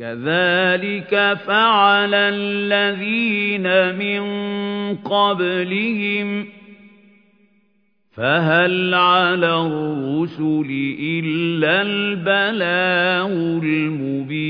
كذلك فعل الذين من قبلهم فهل على الرسل إلا البلاغ المبين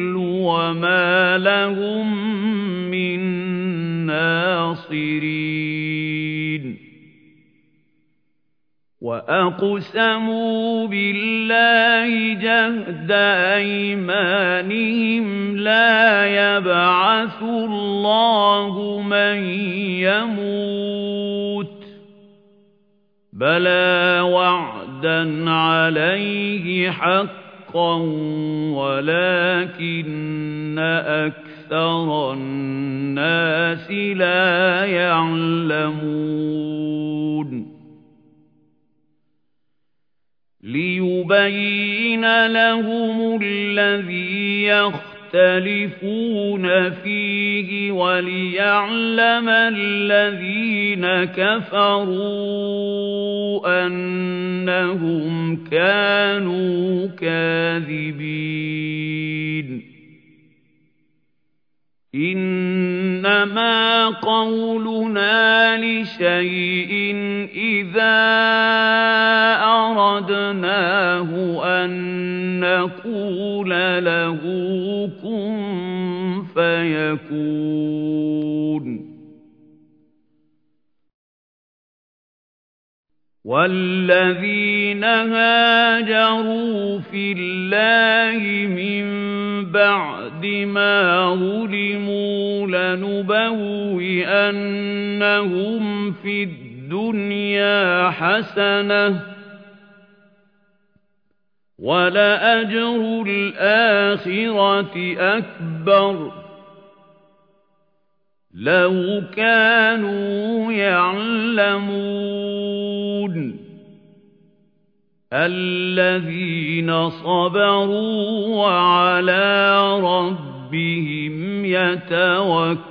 وما لهم من ناصرين وأقسموا بالله جهد أيمانهم لا يبعث الله من يموت بلى وعدا عليه حقا ولكن أكثر الناس لا يعلمون ليبين لهم الذي يختلفون فيه وليعلم الذين كفروا أنهم كانوا كاذبين. إنما قولنا لشيء إذا أردناه أن نقول له كن فيكون. والذين هاجروا في الله من بعد ما ظلموا لنبوئنهم في الدنيا حسنة ولأجر الآخرة أكبر. لو كانوا يعلمون الذين صبروا وعلى يتوكلون